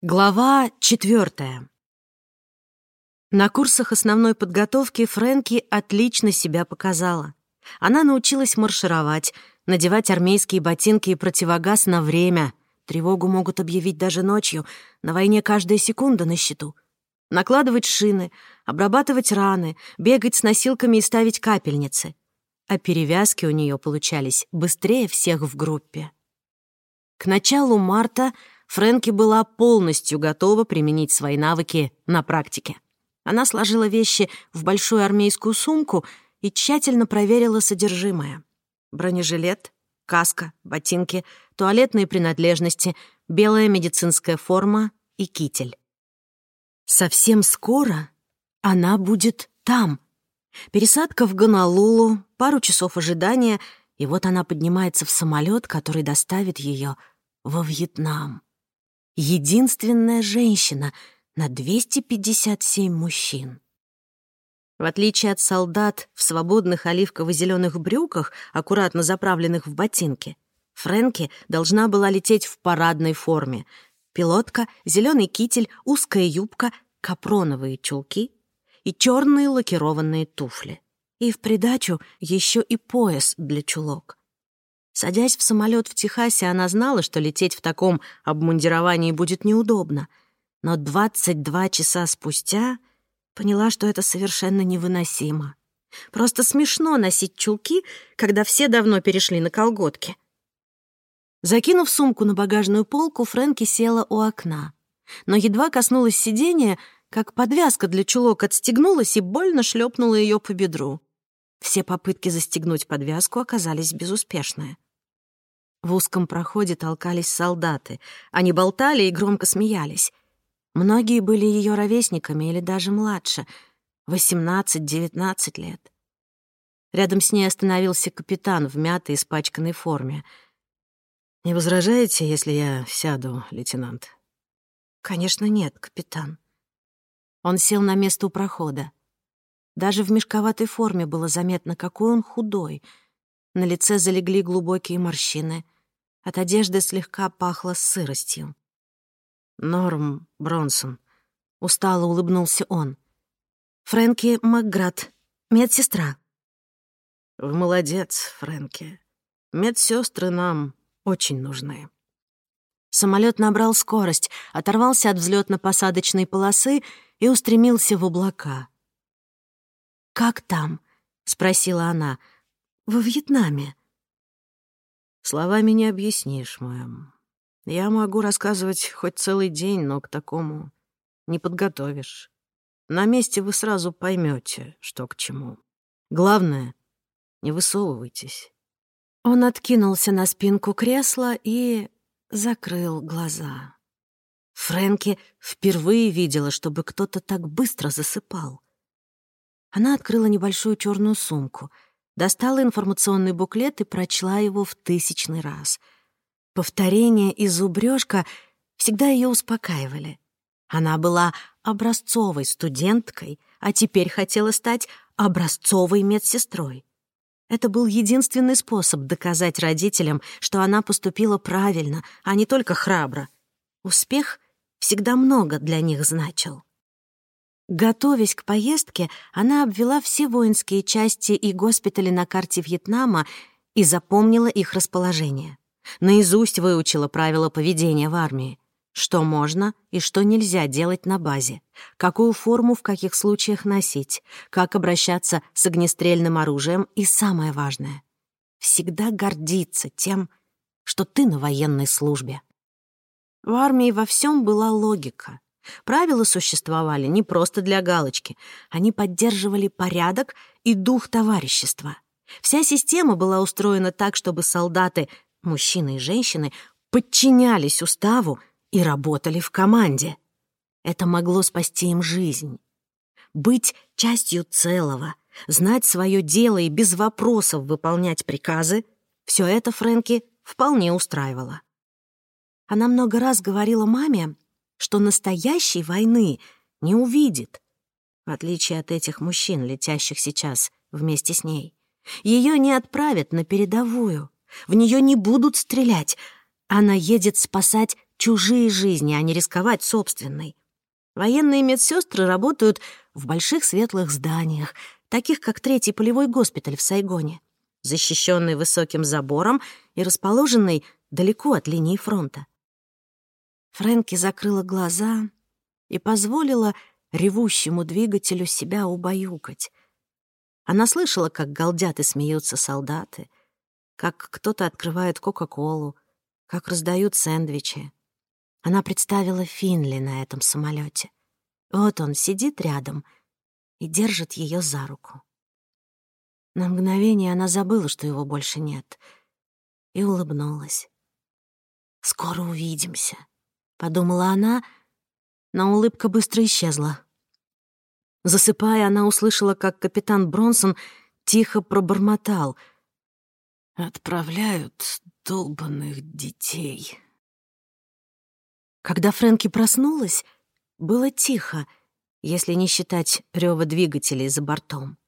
Глава четвертая. На курсах основной подготовки Фрэнки отлично себя показала. Она научилась маршировать, надевать армейские ботинки и противогаз на время. Тревогу могут объявить даже ночью, на войне каждая секунда на счету. Накладывать шины, обрабатывать раны, бегать с носилками и ставить капельницы. А перевязки у нее получались быстрее всех в группе. К началу марта — Фрэнки была полностью готова применить свои навыки на практике. Она сложила вещи в большую армейскую сумку и тщательно проверила содержимое. Бронежилет, каска, ботинки, туалетные принадлежности, белая медицинская форма и китель. Совсем скоро она будет там. Пересадка в Гонолулу, пару часов ожидания, и вот она поднимается в самолет, который доставит ее во Вьетнам единственная женщина на 257 мужчин. В отличие от солдат в свободных оливково-зеленых брюках, аккуратно заправленных в ботинки, Фрэнки должна была лететь в парадной форме. Пилотка, зеленый китель, узкая юбка, капроновые чулки и черные лакированные туфли. И в придачу еще и пояс для чулок. Садясь в самолет в Техасе, она знала, что лететь в таком обмундировании будет неудобно. Но 22 часа спустя поняла, что это совершенно невыносимо. Просто смешно носить чулки, когда все давно перешли на колготки. Закинув сумку на багажную полку, Фрэнки села у окна. Но едва коснулась сиденья, как подвязка для чулок отстегнулась и больно шлепнула ее по бедру. Все попытки застегнуть подвязку оказались безуспешные. В узком проходе толкались солдаты. Они болтали и громко смеялись. Многие были ее ровесниками или даже младше, 18-19 лет. Рядом с ней остановился капитан в мятой, испачканной форме. «Не возражаете, если я сяду, лейтенант?» «Конечно нет, капитан». Он сел на место у прохода. Даже в мешковатой форме было заметно, какой он худой — на лице залегли глубокие морщины. От одежды слегка пахло сыростью. «Норм Бронсон», — устало улыбнулся он. «Фрэнки Макград, медсестра». «Вы молодец, Фрэнки. Медсестры нам очень нужны». Самолет набрал скорость, оторвался от взлетно-посадочной полосы и устремился в облака. «Как там?» — спросила она во Вьетнаме. Словами не объяснишь, мэм. Я могу рассказывать хоть целый день, но к такому не подготовишь. На месте вы сразу поймете, что к чему. Главное, не высовывайтесь. Он откинулся на спинку кресла и закрыл глаза. Фрэнки впервые видела, чтобы кто-то так быстро засыпал. Она открыла небольшую черную сумку — достала информационный буклет и прочла его в тысячный раз. Повторение и зубрёжка всегда ее успокаивали. Она была образцовой студенткой, а теперь хотела стать образцовой медсестрой. Это был единственный способ доказать родителям, что она поступила правильно, а не только храбро. Успех всегда много для них значил. Готовясь к поездке, она обвела все воинские части и госпитали на карте Вьетнама и запомнила их расположение. Наизусть выучила правила поведения в армии. Что можно и что нельзя делать на базе, какую форму в каких случаях носить, как обращаться с огнестрельным оружием и, самое важное, всегда гордиться тем, что ты на военной службе. В армии во всем была логика — Правила существовали не просто для галочки. Они поддерживали порядок и дух товарищества. Вся система была устроена так, чтобы солдаты, мужчины и женщины, подчинялись уставу и работали в команде. Это могло спасти им жизнь. Быть частью целого, знать свое дело и без вопросов выполнять приказы — все это Фрэнки вполне устраивало. Она много раз говорила маме, что настоящей войны не увидит, в отличие от этих мужчин, летящих сейчас вместе с ней. Ее не отправят на передовую, в нее не будут стрелять. Она едет спасать чужие жизни, а не рисковать собственной. Военные медсестры работают в больших светлых зданиях, таких как третий полевой госпиталь в Сайгоне, защищенный высоким забором и расположенный далеко от линии фронта. Фрэнки закрыла глаза и позволила ревущему двигателю себя убаюкать. Она слышала, как галдят и смеются солдаты, как кто-то открывает Кока-Колу, как раздают сэндвичи. Она представила Финли на этом самолете. Вот он сидит рядом и держит ее за руку. На мгновение она забыла, что его больше нет, и улыбнулась. «Скоро увидимся», — подумала она, но улыбка быстро исчезла. Засыпая, она услышала, как капитан Бронсон тихо пробормотал. «Отправляют долбанных детей». Когда Фрэнки проснулась, было тихо, если не считать рёва двигателей за бортом.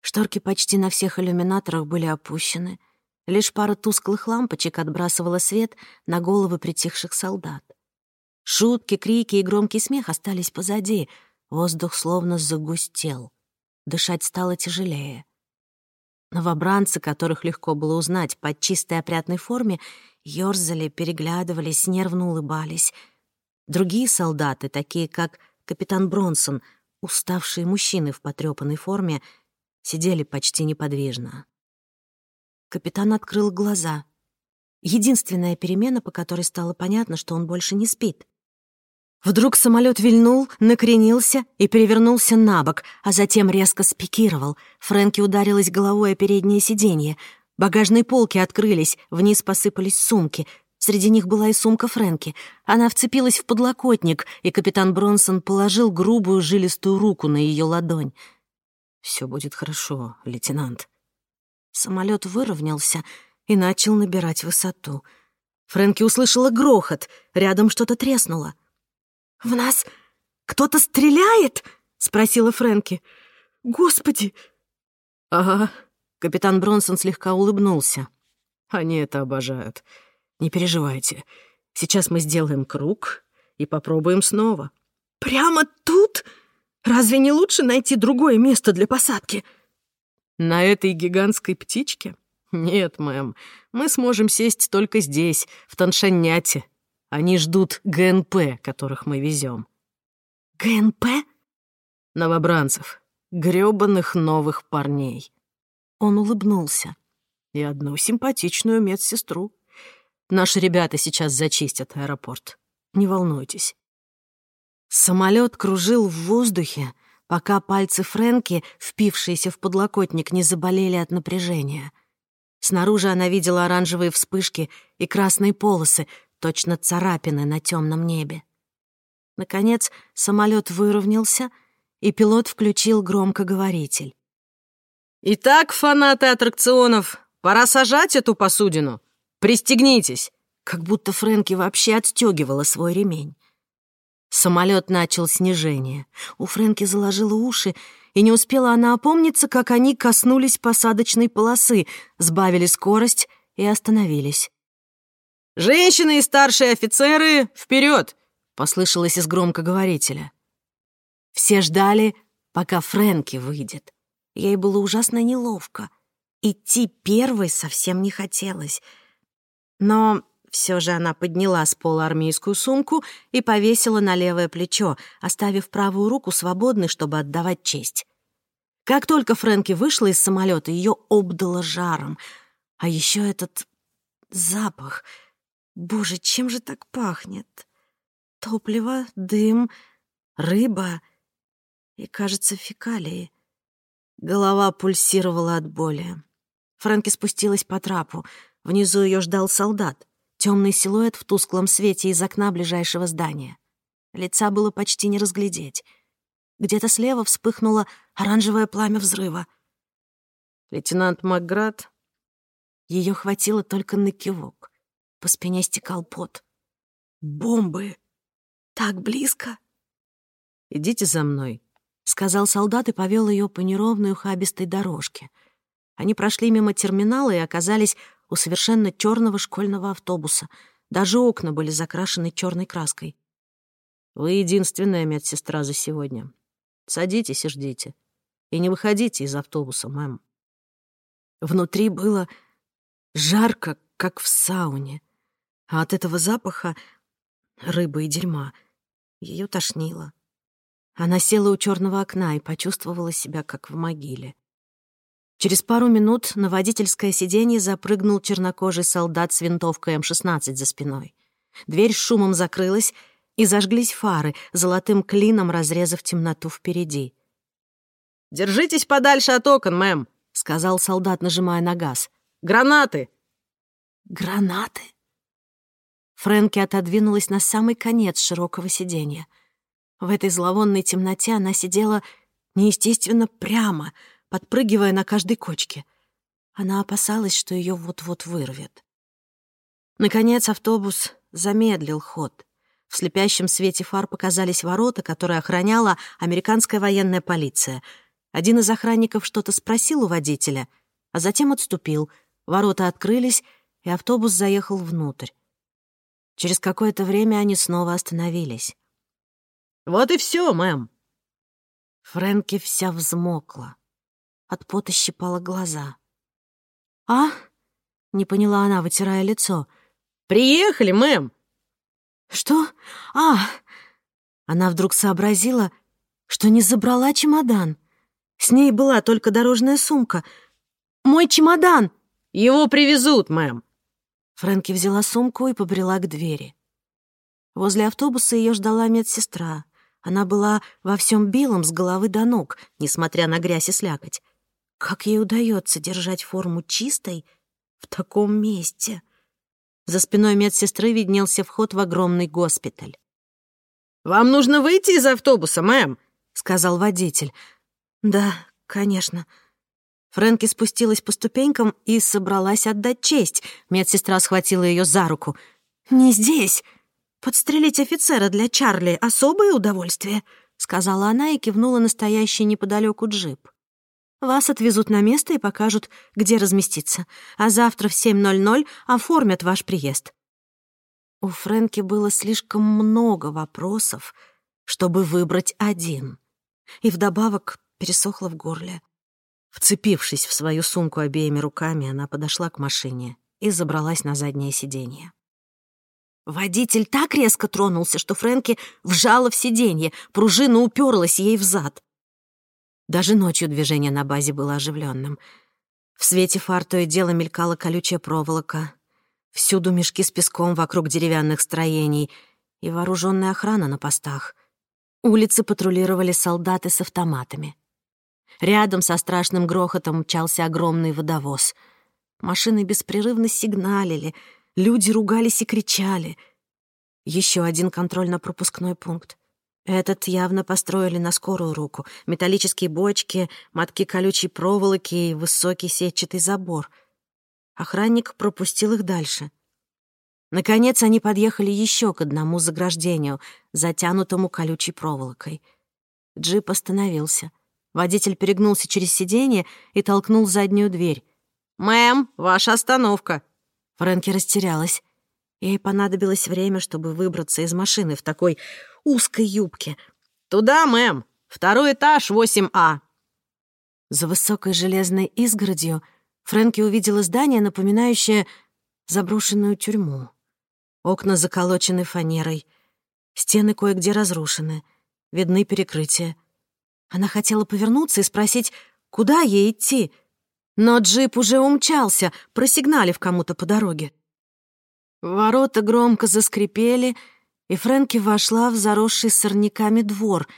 Шторки почти на всех иллюминаторах были опущены. Лишь пара тусклых лампочек отбрасывала свет на головы притихших солдат. Шутки, крики и громкий смех остались позади. Воздух словно загустел. Дышать стало тяжелее. Новобранцы, которых легко было узнать под чистой опрятной форме, ёрзали, переглядывались, нервно улыбались. Другие солдаты, такие как капитан Бронсон, уставшие мужчины в потрёпанной форме, сидели почти неподвижно. Капитан открыл глаза. Единственная перемена, по которой стало понятно, что он больше не спит. Вдруг самолет вильнул, накренился и перевернулся на бок, а затем резко спикировал. Фрэнки ударилась головой о переднее сиденье. Багажные полки открылись, вниз посыпались сумки. Среди них была и сумка Фрэнки. Она вцепилась в подлокотник, и капитан Бронсон положил грубую жилистую руку на ее ладонь. Все будет хорошо, лейтенант». Самолет выровнялся и начал набирать высоту. Фрэнки услышала грохот, рядом что-то треснуло. «В нас кто-то стреляет?» — спросила Фрэнки. «Господи!» «Ага», Капитан Бронсон слегка улыбнулся. «Они это обожают. Не переживайте. Сейчас мы сделаем круг и попробуем снова». «Прямо тут? Разве не лучше найти другое место для посадки?» «На этой гигантской птичке? Нет, мэм. Мы сможем сесть только здесь, в Таншаньяте. Они ждут ГНП, которых мы везем. «ГНП?» «Новобранцев. грёбаных новых парней». Он улыбнулся. «И одну симпатичную медсестру. Наши ребята сейчас зачистят аэропорт. Не волнуйтесь». Самолет кружил в воздухе, пока пальцы Фрэнки, впившиеся в подлокотник, не заболели от напряжения. Снаружи она видела оранжевые вспышки и красные полосы, точно царапины на темном небе. Наконец самолет выровнялся, и пилот включил громкоговоритель. «Итак, фанаты аттракционов, пора сажать эту посудину. Пристегнитесь!» Как будто Фрэнки вообще отстегивала свой ремень. Самолет начал снижение. У Фрэнки заложило уши, и не успела она опомниться, как они коснулись посадочной полосы, сбавили скорость и остановились. «Женщины и старшие офицеры, вперед! послышалось из громкоговорителя. Все ждали, пока Фрэнки выйдет. Ей было ужасно неловко. Идти первой совсем не хотелось. Но все же она подняла с пола армейскую сумку и повесила на левое плечо, оставив правую руку свободной, чтобы отдавать честь. Как только Фрэнки вышла из самолета, ее обдало жаром. А еще этот запах. Боже, чем же так пахнет? Топливо, дым, рыба и, кажется, фекалии. Голова пульсировала от боли. Фрэнки спустилась по трапу. Внизу ее ждал солдат. Темный силуэт в тусклом свете из окна ближайшего здания. Лица было почти не разглядеть. Где-то слева вспыхнуло оранжевое пламя взрыва. Лейтенант Макград... Ее хватило только на кивок. По спине стекал пот. «Бомбы! Так близко!» «Идите за мной», сказал солдат и повел ее по неровной ухабистой дорожке. Они прошли мимо терминала и оказались у совершенно черного школьного автобуса. Даже окна были закрашены черной краской. «Вы единственная медсестра за сегодня. Садитесь и ждите. И не выходите из автобуса, мэм». Внутри было жарко, как в сауне, а от этого запаха рыбы и дерьма ее тошнило. Она села у черного окна и почувствовала себя как в могиле. Через пару минут на водительское сиденье запрыгнул чернокожий солдат с винтовкой М-16 за спиной. Дверь с шумом закрылась, и зажглись фары, золотым клином разрезав темноту впереди. «Держитесь подальше от окон, мэм», — сказал солдат, нажимая на газ. «Гранаты!» «Гранаты?» Фрэнки отодвинулась на самый конец широкого сиденья. В этой зловонной темноте она сидела неестественно прямо, подпрыгивая на каждой кочке. Она опасалась, что ее вот-вот вырвет. Наконец автобус замедлил ход. В слепящем свете фар показались ворота, которые охраняла американская военная полиция. Один из охранников что-то спросил у водителя, а затем отступил. Ворота открылись, и автобус заехал внутрь. Через какое-то время они снова остановились. «Вот и все, мэм!» Фрэнки вся взмокла. От пота щипала глаза. «А?» — не поняла она, вытирая лицо. «Приехали, мэм!» «Что? А!» Она вдруг сообразила, что не забрала чемодан. С ней была только дорожная сумка. «Мой чемодан!» «Его привезут, мэм!» Фрэнки взяла сумку и побрела к двери. Возле автобуса ее ждала медсестра. Она была во всем белом с головы до ног, несмотря на грязь и слякоть. Как ей удается держать форму чистой в таком месте? За спиной медсестры виднелся вход в огромный госпиталь. «Вам нужно выйти из автобуса, мэм», — сказал водитель. «Да, конечно». Фрэнки спустилась по ступенькам и собралась отдать честь. Медсестра схватила ее за руку. «Не здесь. Подстрелить офицера для Чарли — особое удовольствие», — сказала она и кивнула настоящий неподалеку джип. Вас отвезут на место и покажут, где разместиться, а завтра в 7.00 оформят ваш приезд». У Фрэнки было слишком много вопросов, чтобы выбрать один. И вдобавок пересохло в горле. Вцепившись в свою сумку обеими руками, она подошла к машине и забралась на заднее сиденье. Водитель так резко тронулся, что Фрэнки вжала в сиденье, пружина уперлась ей в зад. Даже ночью движение на базе было оживленным. В свете фар то и дело мелькала колючая проволока. Всюду мешки с песком вокруг деревянных строений и вооруженная охрана на постах. Улицы патрулировали солдаты с автоматами. Рядом со страшным грохотом мчался огромный водовоз. Машины беспрерывно сигналили, люди ругались и кричали. Еще один контрольно-пропускной пункт. Этот явно построили на скорую руку. Металлические бочки, мотки колючей проволоки и высокий сетчатый забор. Охранник пропустил их дальше. Наконец они подъехали еще к одному заграждению, затянутому колючей проволокой. Джип остановился. Водитель перегнулся через сиденье и толкнул заднюю дверь. «Мэм, ваша остановка!» Фрэнки растерялась. Ей понадобилось время, чтобы выбраться из машины в такой узкой юбке. «Туда, мэм! Второй этаж, 8А!» За высокой железной изгородью Фрэнки увидела здание, напоминающее заброшенную тюрьму. Окна заколочены фанерой, стены кое-где разрушены, видны перекрытия. Она хотела повернуться и спросить, куда ей идти, но джип уже умчался, просигналив кому-то по дороге. Ворота громко заскрипели, и Фрэнки вошла в заросший сорняками двор,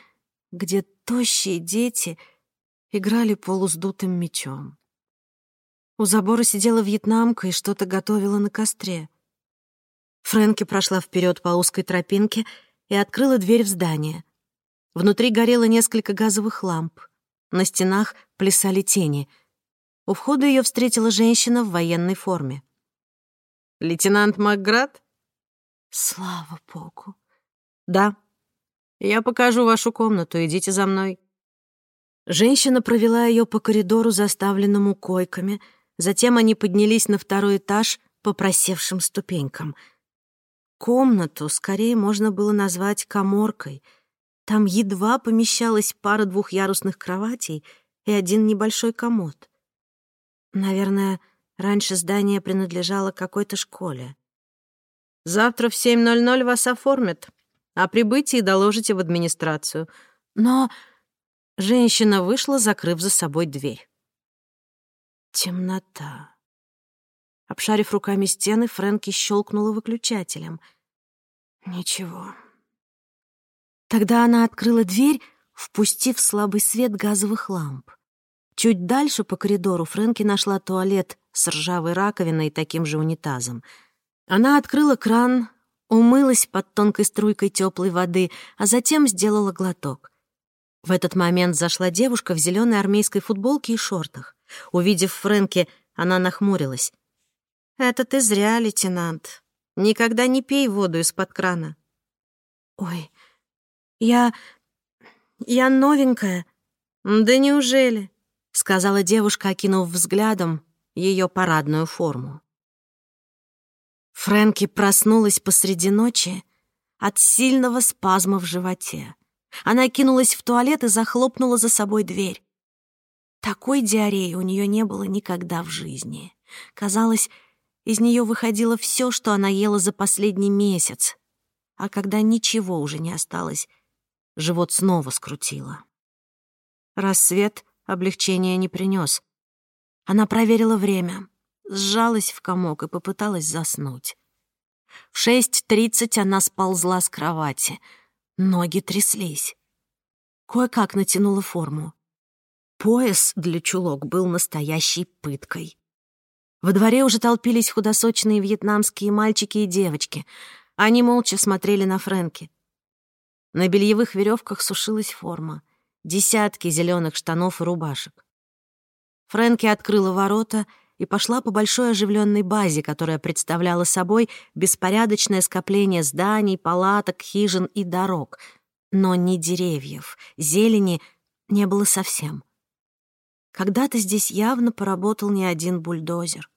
где тощие дети играли полуздутым мечом. У забора сидела вьетнамка и что-то готовила на костре. Фрэнки прошла вперед по узкой тропинке и открыла дверь в здание. Внутри горело несколько газовых ламп. На стенах плясали тени. У входа ее встретила женщина в военной форме. «Лейтенант Макград?» «Слава богу!» «Да. Я покажу вашу комнату, идите за мной». Женщина провела ее по коридору, заставленному койками. Затем они поднялись на второй этаж по просевшим ступенькам. комнату скорее можно было назвать коморкой. Там едва помещалась пара двухъярусных кроватей и один небольшой комод. Наверное, раньше здание принадлежало какой-то школе. «Завтра в 7.00 вас оформят. О прибытии доложите в администрацию». Но женщина вышла, закрыв за собой дверь. Темнота. Обшарив руками стены, Фрэнки щелкнула выключателем. Ничего. Тогда она открыла дверь, впустив слабый свет газовых ламп. Чуть дальше по коридору Фрэнки нашла туалет с ржавой раковиной и таким же унитазом. Она открыла кран, умылась под тонкой струйкой теплой воды, а затем сделала глоток. В этот момент зашла девушка в зеленой армейской футболке и шортах. Увидев Фрэнки, она нахмурилась. «Это ты зря, лейтенант. Никогда не пей воду из-под крана». «Ой, я... я новенькая». «Да неужели?» — сказала девушка, окинув взглядом ее парадную форму. Фрэнки проснулась посреди ночи от сильного спазма в животе. Она кинулась в туалет и захлопнула за собой дверь. Такой диареи у нее не было никогда в жизни. Казалось, из нее выходило все, что она ела за последний месяц. А когда ничего уже не осталось, живот снова скрутило. Рассвет облегчения не принес. Она проверила время, сжалась в комок и попыталась заснуть. В шесть тридцать она сползла с кровати. Ноги тряслись. Кое-как натянула форму. Пояс для чулок был настоящей пыткой. Во дворе уже толпились худосочные вьетнамские мальчики и девочки. Они молча смотрели на Фрэнки. На бельевых веревках сушилась форма. Десятки зеленых штанов и рубашек. Фрэнки открыла ворота и пошла по большой оживленной базе, которая представляла собой беспорядочное скопление зданий, палаток, хижин и дорог. Но ни деревьев, зелени не было совсем. Когда-то здесь явно поработал не один бульдозер.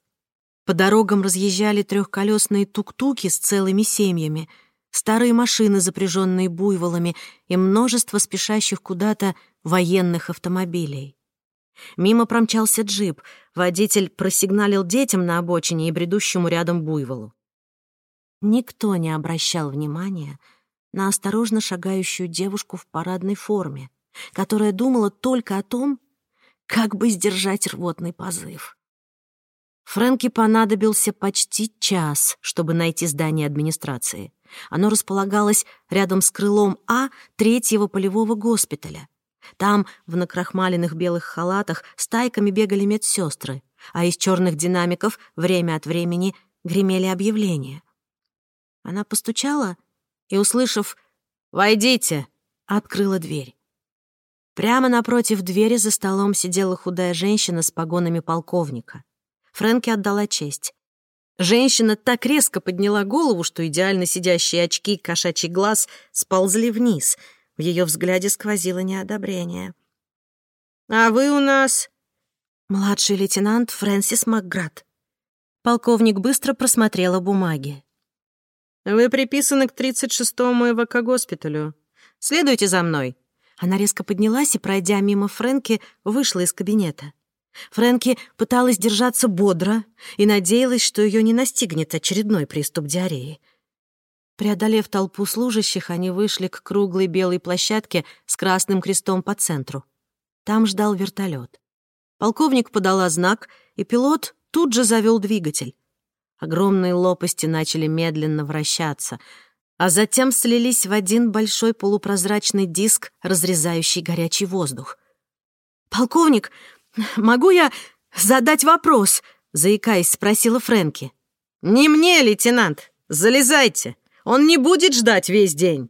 По дорогам разъезжали трехколесные тук-туки с целыми семьями, старые машины, запряженные буйволами, и множество спешащих куда-то военных автомобилей. Мимо промчался джип, водитель просигналил детям на обочине и бредущему рядом буйволу. Никто не обращал внимания на осторожно шагающую девушку в парадной форме, которая думала только о том, как бы сдержать рвотный позыв? Фрэнке понадобился почти час, чтобы найти здание администрации. Оно располагалось рядом с крылом А третьего полевого госпиталя. Там, в накрахмаленных белых халатах, стайками бегали медсестры, а из черных динамиков время от времени гремели объявления. Она постучала и, услышав «Войдите!», открыла дверь. Прямо напротив двери за столом сидела худая женщина с погонами полковника. Фрэнки отдала честь. Женщина так резко подняла голову, что идеально сидящие очки и кошачий глаз сползли вниз. В ее взгляде сквозило неодобрение. «А вы у нас...» «Младший лейтенант Фрэнсис Макград». Полковник быстро просмотрела бумаги. «Вы приписаны к 36-му ЭВК-госпиталю. Следуйте за мной». Она резко поднялась и, пройдя мимо Фрэнки, вышла из кабинета. Фрэнки пыталась держаться бодро и надеялась, что ее не настигнет очередной приступ диареи. Преодолев толпу служащих, они вышли к круглой белой площадке с красным крестом по центру. Там ждал вертолет. Полковник подала знак, и пилот тут же завел двигатель. Огромные лопасти начали медленно вращаться — а затем слились в один большой полупрозрачный диск, разрезающий горячий воздух. «Полковник, могу я задать вопрос?» — заикаясь, спросила Фрэнки. «Не мне, лейтенант! Залезайте! Он не будет ждать весь день!»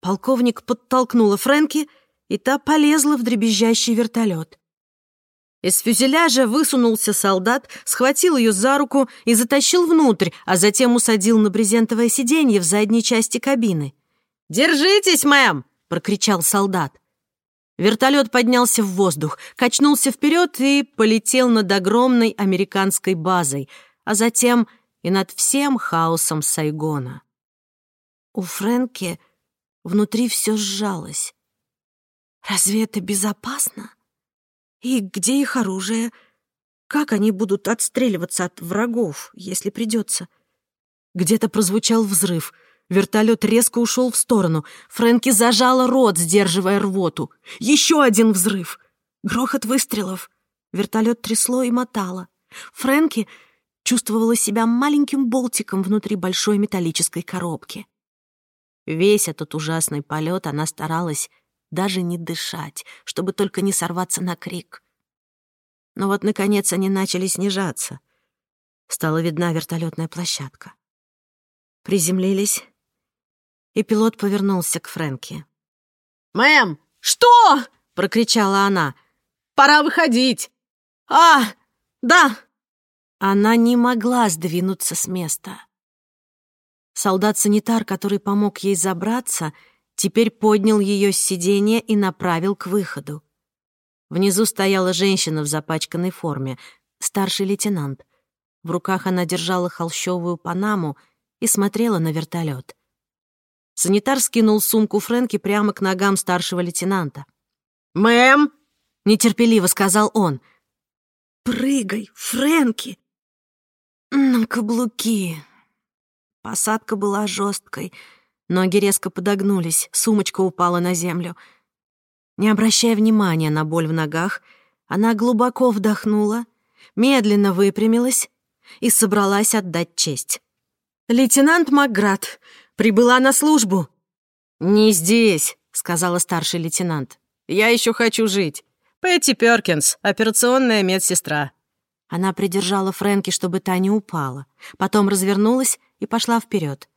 Полковник подтолкнула Фрэнки, и та полезла в дребезжащий вертолет. Из фюзеляжа высунулся солдат, схватил ее за руку и затащил внутрь, а затем усадил на брезентовое сиденье в задней части кабины. «Держитесь, мэм!» — прокричал солдат. Вертолет поднялся в воздух, качнулся вперед и полетел над огромной американской базой, а затем и над всем хаосом Сайгона. У Фрэнки внутри все сжалось. Разве это безопасно? И где их оружие? Как они будут отстреливаться от врагов, если придется? Где-то прозвучал взрыв. Вертолет резко ушел в сторону. Фрэнки зажала рот, сдерживая рвоту. Еще один взрыв. Грохот выстрелов. Вертолет трясло и мотало. Фрэнки чувствовала себя маленьким болтиком внутри большой металлической коробки. Весь этот ужасный полет она старалась даже не дышать, чтобы только не сорваться на крик. Но вот, наконец, они начали снижаться. Стала видна вертолетная площадка. Приземлились, и пилот повернулся к Фрэнки. «Мэм, что?» — прокричала она. «Пора выходить!» «А, да!» Она не могла сдвинуться с места. Солдат-санитар, который помог ей забраться, теперь поднял ее с сиденья и направил к выходу. Внизу стояла женщина в запачканной форме, старший лейтенант. В руках она держала холщовую панаму и смотрела на вертолет. Санитар скинул сумку Фрэнки прямо к ногам старшего лейтенанта. «Мэм!» — нетерпеливо сказал он. «Прыгай, Фрэнки!» «На каблуки!» Посадка была жесткой. Ноги резко подогнулись, сумочка упала на землю. Не обращая внимания на боль в ногах, она глубоко вдохнула, медленно выпрямилась и собралась отдать честь. «Лейтенант Макград прибыла на службу!» «Не здесь», — сказала старший лейтенант. «Я еще хочу жить. Пэтти Перкинс, операционная медсестра». Она придержала Фрэнки, чтобы та не упала. Потом развернулась и пошла вперед.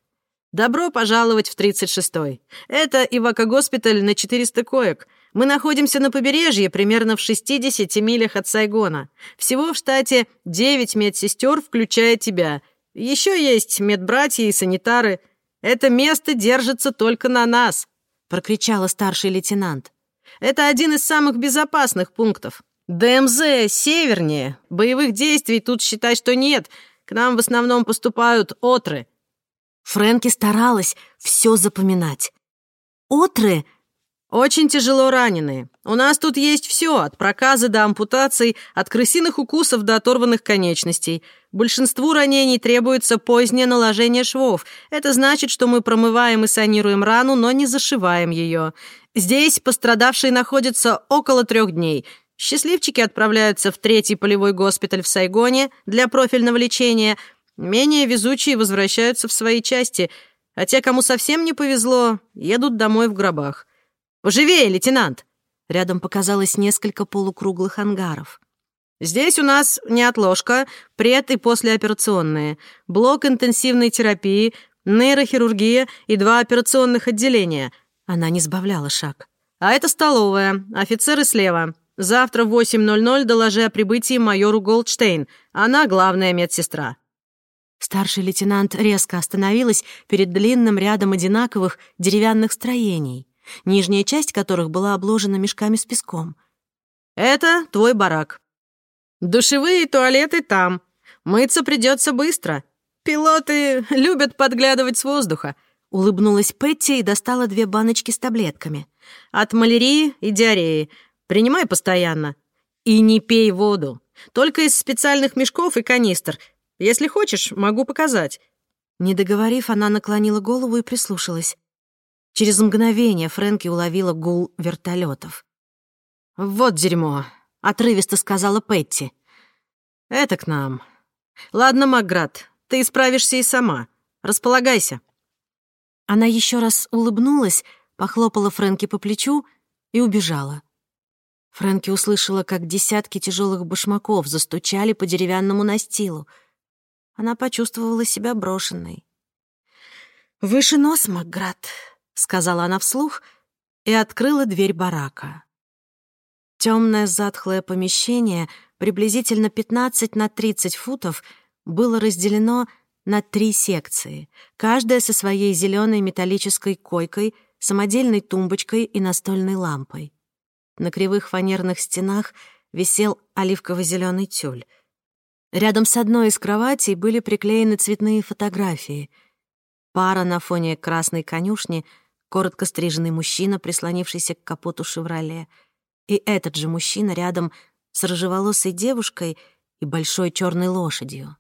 «Добро пожаловать в 36-й. Это Ивака-госпиталь на 400 коек. Мы находимся на побережье, примерно в 60 милях от Сайгона. Всего в штате 9 медсестер, включая тебя. Еще есть медбратья и санитары. Это место держится только на нас», — прокричала старший лейтенант. «Это один из самых безопасных пунктов. ДМЗ севернее. Боевых действий тут считать, что нет. К нам в основном поступают отры». Фрэнки старалась все запоминать. «Отры?» «Очень тяжело раненые. У нас тут есть все, от проказа до ампутаций, от крысиных укусов до оторванных конечностей. Большинству ранений требуется позднее наложение швов. Это значит, что мы промываем и санируем рану, но не зашиваем ее. Здесь пострадавшие находятся около трех дней. Счастливчики отправляются в третий полевой госпиталь в Сайгоне для профильного лечения. Менее везучие возвращаются в свои части, а те, кому совсем не повезло, едут домой в гробах. «Поживее, лейтенант!» Рядом показалось несколько полукруглых ангаров. «Здесь у нас неотложка, пред- и послеоперационные, блок интенсивной терапии, нейрохирургия и два операционных отделения». Она не сбавляла шаг. «А это столовая, офицеры слева. Завтра в 8.00 доложи о прибытии майору Голдштейн. Она главная медсестра». Старший лейтенант резко остановилась перед длинным рядом одинаковых деревянных строений, нижняя часть которых была обложена мешками с песком. «Это твой барак. Душевые и туалеты там. Мыться придется быстро. Пилоты любят подглядывать с воздуха», — улыбнулась Петти и достала две баночки с таблетками. «От малярии и диареи. Принимай постоянно. И не пей воду. Только из специальных мешков и канистр. Если хочешь, могу показать». Не договорив, она наклонила голову и прислушалась. Через мгновение Фрэнки уловила гул вертолетов. «Вот дерьмо», — отрывисто сказала Петти. «Это к нам. Ладно, Макград, ты справишься и сама. Располагайся». Она еще раз улыбнулась, похлопала Фрэнки по плечу и убежала. Фрэнки услышала, как десятки тяжелых башмаков застучали по деревянному настилу. Она почувствовала себя брошенной. «Выше нос, Макград», — сказала она вслух и открыла дверь барака. Темное затхлое помещение, приблизительно 15 на 30 футов, было разделено на три секции, каждая со своей зеленой металлической койкой, самодельной тумбочкой и настольной лампой. На кривых фанерных стенах висел оливково-зеленый тюль. Рядом с одной из кроватей были приклеены цветные фотографии. Пара на фоне красной конюшни, коротко стриженный мужчина, прислонившийся к капоту «Шевроле», и этот же мужчина рядом с рыжеволосой девушкой и большой черной лошадью.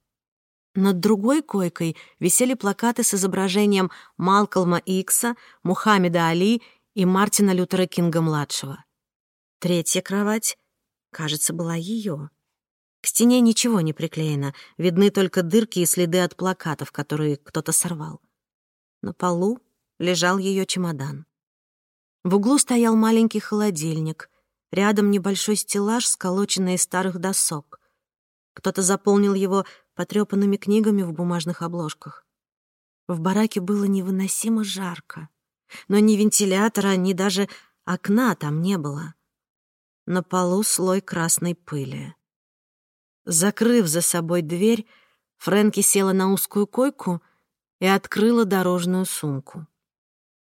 Над другой койкой висели плакаты с изображением Малкольма Икса, Мухаммеда Али и Мартина Лютера Кинга-младшего. Третья кровать, кажется, была ее. К стене ничего не приклеено, видны только дырки и следы от плакатов, которые кто-то сорвал. На полу лежал ее чемодан. В углу стоял маленький холодильник, рядом небольшой стеллаж, сколоченный из старых досок. Кто-то заполнил его потрёпанными книгами в бумажных обложках. В бараке было невыносимо жарко, но ни вентилятора, ни даже окна там не было. На полу слой красной пыли. Закрыв за собой дверь, Фрэнки села на узкую койку и открыла дорожную сумку.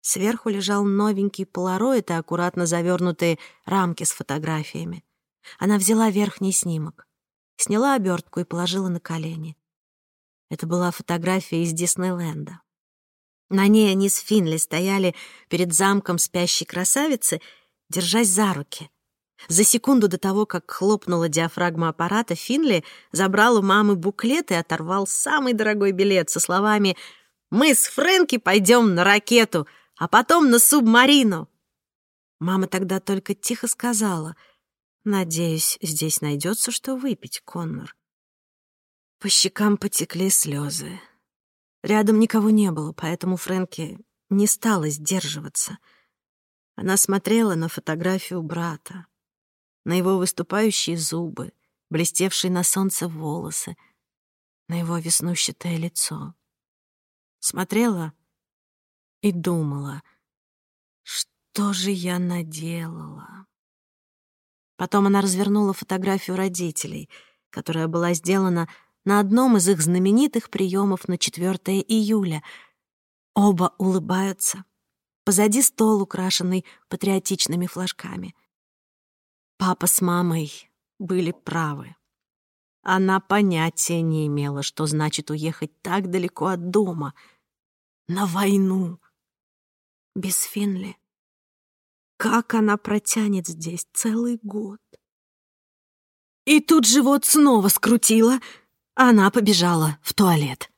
Сверху лежал новенький полароид и аккуратно завернутые рамки с фотографиями. Она взяла верхний снимок сняла обертку и положила на колени. Это была фотография из Диснейленда. На ней они с Финли стояли перед замком спящей красавицы, держась за руки. За секунду до того, как хлопнула диафрагма аппарата, Финли забрал у мамы буклет и оторвал самый дорогой билет со словами «Мы с Фрэнки пойдем на ракету, а потом на субмарину». Мама тогда только тихо сказала — Надеюсь, здесь найдется, что выпить, Коннор. По щекам потекли слезы. Рядом никого не было, поэтому Фрэнки не стала сдерживаться. Она смотрела на фотографию брата, на его выступающие зубы, блестевшие на солнце волосы, на его веснущатое лицо. Смотрела и думала, что же я наделала. Потом она развернула фотографию родителей, которая была сделана на одном из их знаменитых приемов на 4 июля. Оба улыбаются. Позади стол, украшенный патриотичными флажками. Папа с мамой были правы. Она понятия не имела, что значит уехать так далеко от дома. На войну. Без Финли. Как она протянет здесь целый год? И тут живот снова скрутило. Она побежала в туалет.